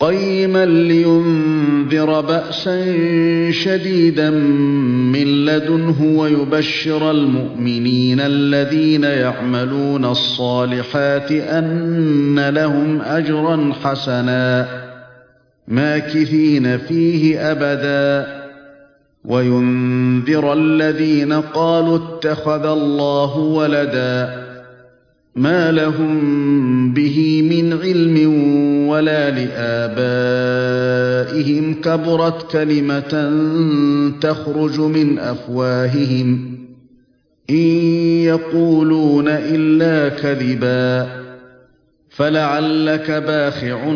قيما لينذر بأسا شديدا من لدنه ويبشر المؤمنين الذين يعملون الصالحات أن لهم أجرا حسنا ماكثين فيه أبدا. وينذر الذين قالوا اتخذ الله ولدا ما لهم به من علم ولا لآبائهم كبرت كلمة تخرج من أفواههم إن يقولون إلا كذبا فلعلك باخع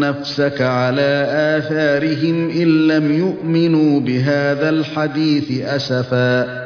نفسك على آثارهم إن لم يؤمنوا بهذا الحديث أسفا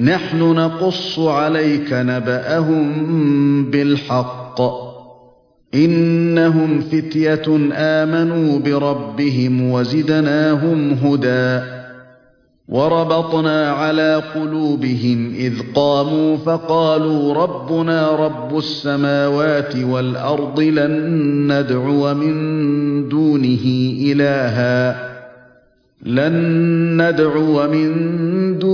نحن نقص عليك نبأهم بالحق. إنهم فتية آمنوا بربهم وزدناهم هدى. وربطنا على قلوبهم إذ قاموا فقالوا ربنا رب السماوات والأرض لن ندعو من دونه إلها. لن ندعو من دونه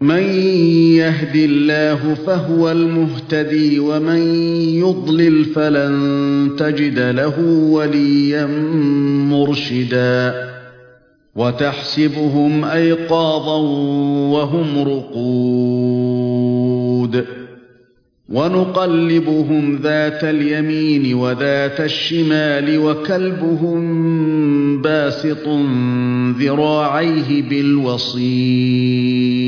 من يهد الله فهو المهتدي ومن يضلل فلن تجد له وليا مرشدا وتحسبهم أيقاظا وهم رقود ونقلبهم ذات اليمين وذات الشمال وكلبهم باسط ذراعيه بالوصيد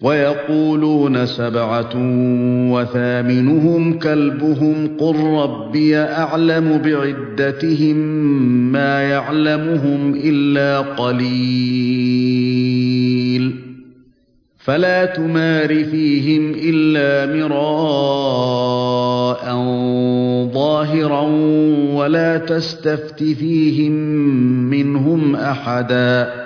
ويقولون سبعة وثامنهم كلبهم قل ربي أعلم بعدتهم ما يعلمهم إلا قليل فلا تمار فيهم إلا مراء ظاهرا ولا تستفت فيهم منهم أحدا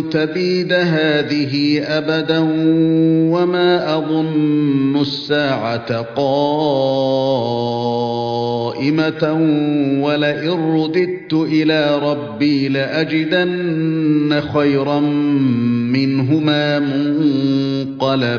تبيد هذه أبدا وما أظن الساعة قائمة ولئن رددت إلى ربي لأجدن خيرا منهما منقلبا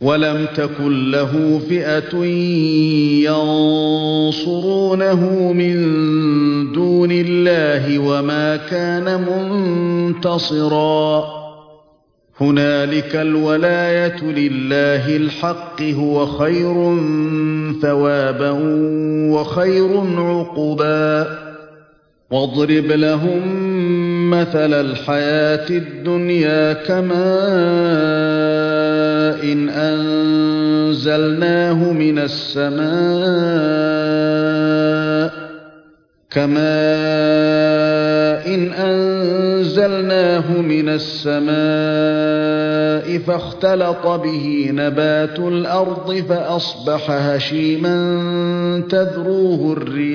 ولم تكن له فئة ينصرونه من دون الله وما كان منتصرا. هنالك الولاية لله الحق هو خير ثوابا وخير عقبا. واضرب لهم مثل الحياة الدنيا كماء إن انزلناه من السماء كماء إن انزلناه من السماء فاختلط به نبات الأرض فاصبح هشيما تذروه الرياح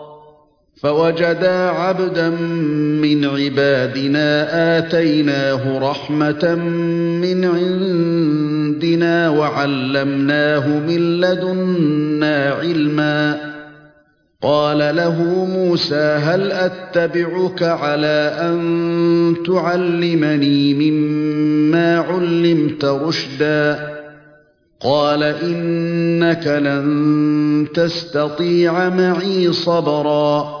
فوجدا عبدا من عبادنا آتيناه رحمة من عندنا وعلمناه من لدنا علما. قال له موسى هل أتبعك على أن تعلمني مما علمت رشدا؟ قال إنك لن تستطيع معي صبرا.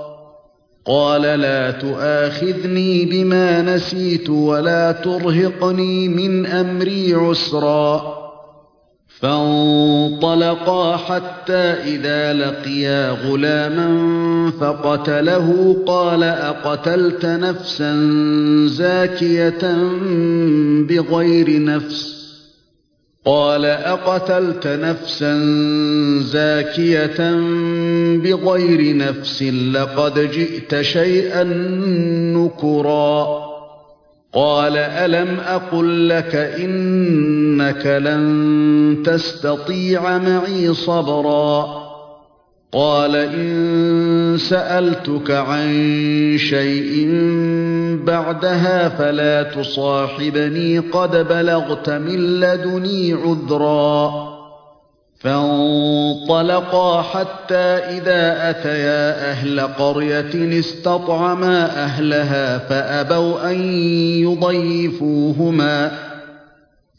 قال لا تؤاخذني بما نسيت ولا ترهقني من أمري عسرا. فانطلقا حتى إذا لقيا غلاما فقتله قال أقتلت نفسا زاكية بغير نفس؟ قال أقتلت نفسا زاكية بغير نفس لقد جئت شيئا نكرا. قال ألم أقل لك إنك لن تستطيع معي صبرا. قال إن سألتك عن شيء بعدها فلا تصاحبني قد بلغت من لدني عذرا. فانطلقا حتى إذا أتيا أهل قرية استطعما أهلها فأبوا أن يضيفوهما.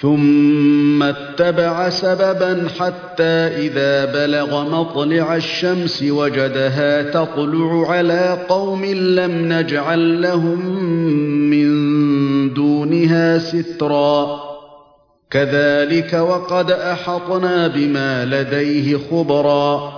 ثم اتبع سببا حتى إذا بلغ مطلع الشمس وجدها تطلع على قوم لم نجعل لهم من دونها سترا. كذلك وقد أحطنا بما لديه خبرا.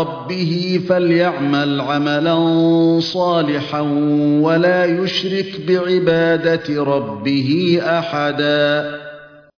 ربه فليعمل عملا صالحا ولا يشرك بعبادة ربه أحدا.